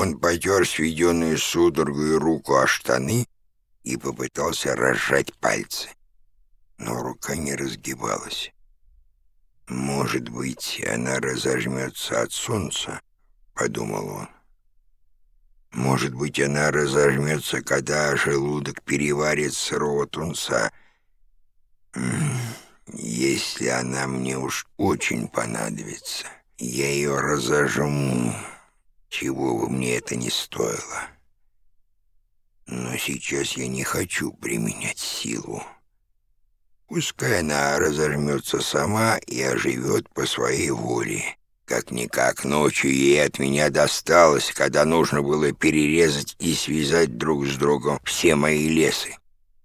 Он потер сведенную судорогой руку о штаны и попытался разжать пальцы. Но рука не разгибалась. «Может быть, она разожмется от солнца?» — подумал он. «Может быть, она разожмется, когда желудок переварит сырого тунца. Если она мне уж очень понадобится, я ее разожму, чего бы мне это ни стоило. Но сейчас я не хочу применять силу». Пускай она разожмется сама и оживет по своей воле. Как-никак ночью ей от меня досталось, когда нужно было перерезать и связать друг с другом все мои лесы.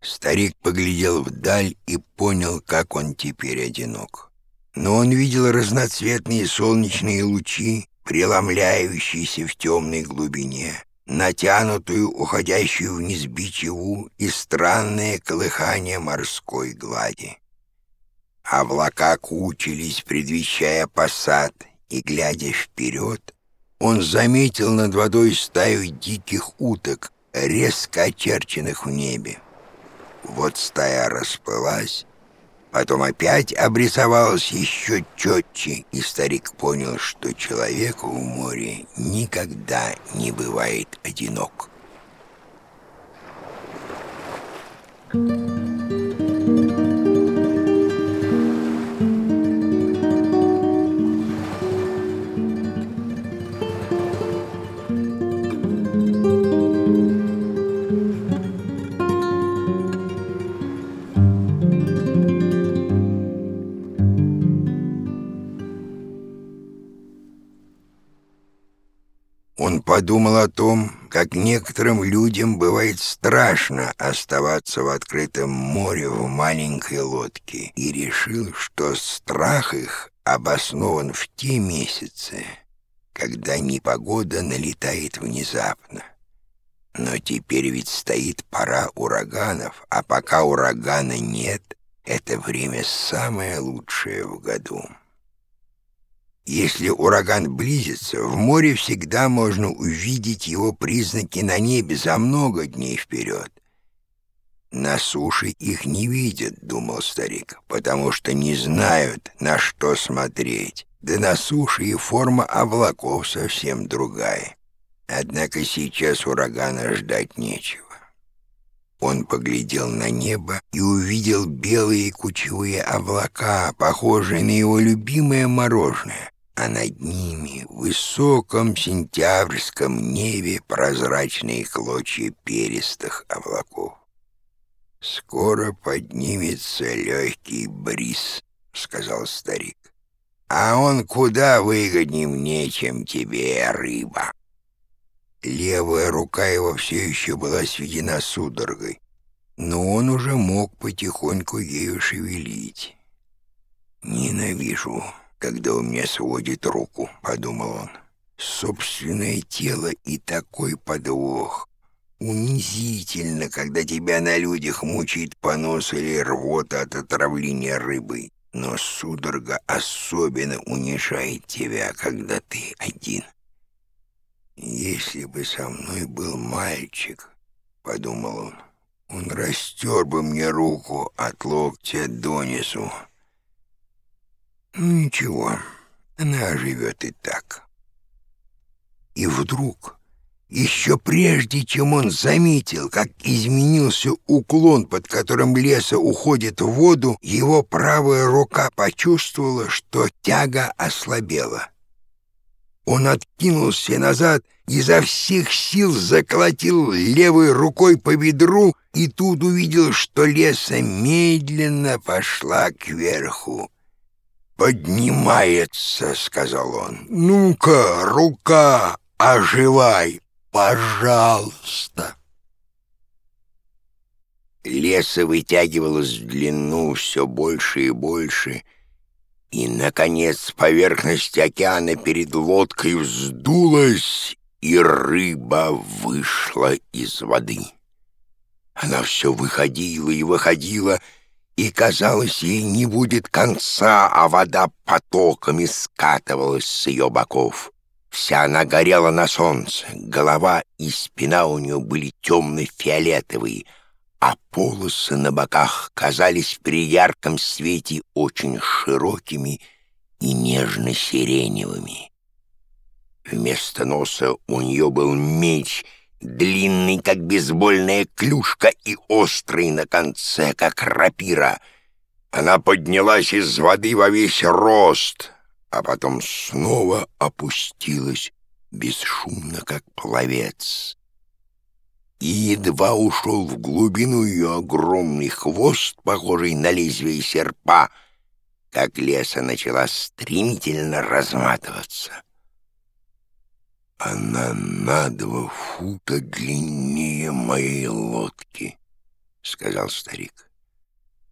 Старик поглядел вдаль и понял, как он теперь одинок. Но он видел разноцветные солнечные лучи, преломляющиеся в темной глубине натянутую, уходящую вниз бичеву и странное колыхание морской глади. Облака кучились, предвещая посад, и, глядя вперед, он заметил над водой стаю диких уток, резко очерченных в небе. Вот стая расплылась, Потом опять обрисовалось еще четче, и старик понял, что человеку в море никогда не бывает одинок. Thank you. Подумал о том, как некоторым людям бывает страшно оставаться в открытом море в маленькой лодке, и решил, что страх их обоснован в те месяцы, когда непогода налетает внезапно. Но теперь ведь стоит пора ураганов, а пока урагана нет, это время самое лучшее в году. Если ураган близится, в море всегда можно увидеть его признаки на небе за много дней вперед. «На суше их не видят», — думал старик, «потому что не знают, на что смотреть. Да на суше и форма облаков совсем другая. Однако сейчас урагана ждать нечего». Он поглядел на небо и увидел белые кучевые облака, похожие на его любимое мороженое а над ними в высоком сентябрьском небе прозрачные клочья перистых облаков. «Скоро поднимется легкий бриз», — сказал старик. «А он куда выгоднее мне, чем тебе, рыба». Левая рука его все еще была сведена судорогой, но он уже мог потихоньку ею шевелить. «Ненавижу когда у меня сводит руку», — подумал он. «Собственное тело и такой подвох. Унизительно, когда тебя на людях мучает понос или рвота от отравления рыбой. Но судорога особенно унижает тебя, когда ты один. Если бы со мной был мальчик, — подумал он, — он растер бы мне руку от локтя до низу. Ну ничего, она живет и так. И вдруг, еще прежде, чем он заметил, как изменился уклон, под которым леса уходит в воду, его правая рука почувствовала, что тяга ослабела. Он откинулся назад, изо всех сил заколотил левой рукой по бедру и тут увидел, что леса медленно пошла кверху. «Поднимается», — сказал он. «Ну-ка, рука, оживай, пожалуйста». Леса вытягивалась в длину все больше и больше, и, наконец, поверхность океана перед лодкой вздулась, и рыба вышла из воды. Она все выходила и выходила, — и, казалось, ей не будет конца, а вода потоками скатывалась с ее боков. Вся она горела на солнце, голова и спина у нее были темно-фиолетовые, а полосы на боках казались при ярком свете очень широкими и нежно-сиреневыми. Вместо носа у нее был меч, длинный, как бейсбольная клюшка, и острый на конце, как рапира. Она поднялась из воды во весь рост, а потом снова опустилась бесшумно, как пловец и едва ушел в глубину ее огромный хвост, похожий на лезвие серпа, как леса начала стремительно разматываться. «Она на два фута длиннее моей лодки», — сказал старик.